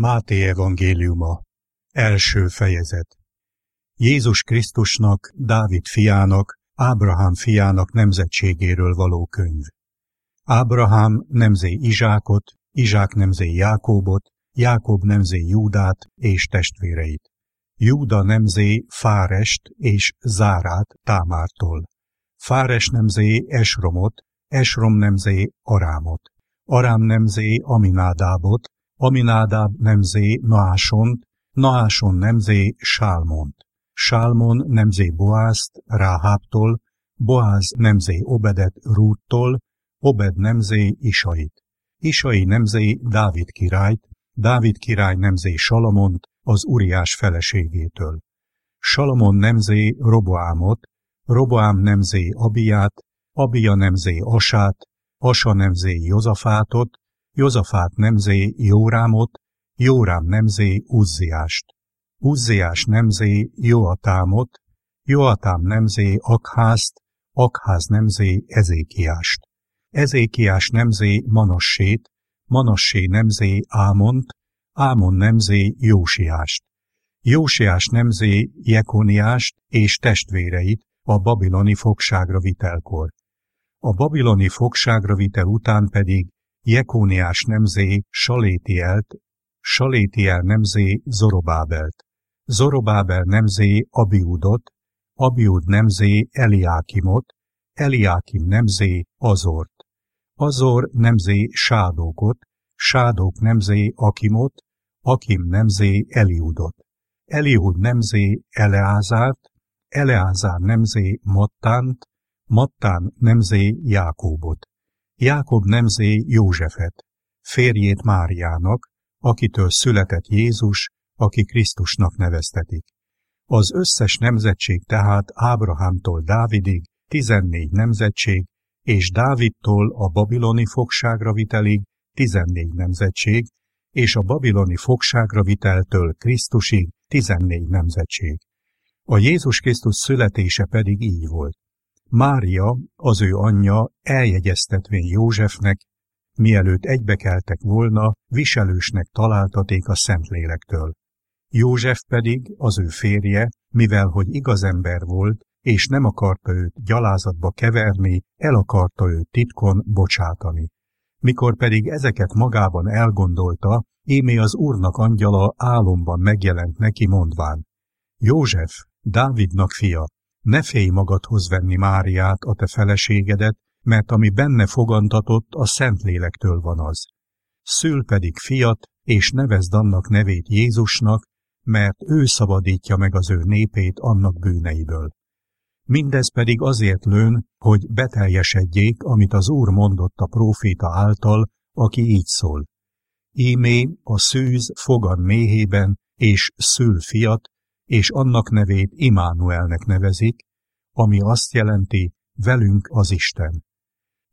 Máté evangéliuma, első fejezet. Jézus Krisztusnak, Dávid fiának, Ábrahám fiának nemzetségéről való könyv. Ábrahám nemzé Izsákot, Izsák nemzé Jákóbot, Jákob nemzé Júdát és testvéreit. Júda nemzé Fárest és Zárát Támártól. Fáres nemzé Esromot, Esrom nemzé Arámot. Arám nemzé Aminádábot, Aminádáb nemzé Naásont, Naason nemzé Sálmont, Sálmon nemzé Boázt Ráhábtól, Boáz nemzé Obedet Rúttól, Obed nemzé Isait, Isai nemzé Dávid királyt, Dávid király nemzé Salamont, az Uriás feleségétől. Salamon nemzé Roboámot, Roboám nemzé Abiát, Abia nemzé Asát, Asa nemzé Jozafátot, Jozafát nemzé Jórámot, Jórám nemzé Uzziást, Uzziás nemzé Joatámot, Joatám nemzé Akházt, Akház nemzé Ezékiást, Ezékiás nemzé Manassét, Manassé nemzé Ámont, Ámon nemzé Jósiást, Jósiás nemzé Jekoniást és testvéreit a babiloni fogságra vitelkor. A babiloni fogságra vitel után pedig Jekóniás nemzé Salétielt, Salétiel nemzé Zorobábelt, Zorobábel nemzé Abiudot, Abiud nemzé Eliákimot, Eliákim nemzé Azort, Azor nemzé Sádókot, Sádók nemzé Akimot, Akim nemzé Eliudot, Eliud nemzé Eleázárt, Eleázár nemzé Mattánt, Mattán nemzé Jákóbot. Jákob nemzé Józsefet, férjét Máriának, akitől született Jézus, aki Krisztusnak neveztetik. Az összes nemzetség tehát Ábrahámtól Dávidig, tizennégy nemzetség, és Dávidtól a babiloni fogságra vitelig tizennégy nemzetség, és a babiloni fogságra viteltől Krisztusig tizennégy nemzetség. A Jézus Krisztus születése pedig így volt. Mária, az ő anyja eljegyeztetvén Józsefnek, mielőtt egybekeltek volna, viselősnek találtaték a Szentlélektől. József pedig, az ő férje, mivel hogy igaz ember volt, és nem akarta őt gyalázatba keverni, el akarta őt titkon bocsátani. Mikor pedig ezeket magában elgondolta, émé az úrnak angyala álomban megjelent neki mondván. József, Dávidnak fia, ne félj magadhoz venni Máriát, a te feleségedet, mert ami benne fogantatott, a Szentlélektől van az. Szül pedig fiat, és nevezd annak nevét Jézusnak, mert ő szabadítja meg az ő népét annak bűneiből. Mindez pedig azért lőn, hogy beteljesedjék, amit az Úr mondott a próféta által, aki így szól. Ímé a szűz fogan méhében, és szül fiat, és annak nevét Imánuelnek nevezik, ami azt jelenti, velünk az Isten.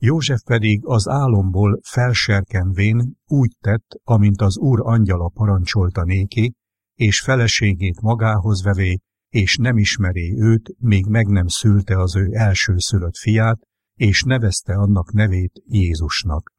József pedig az álomból felserkenvén úgy tett, amint az úr angyala parancsolta néki, és feleségét magához vevé, és nem ismeré őt, még meg nem szülte az ő elsőszülött fiát, és nevezte annak nevét Jézusnak.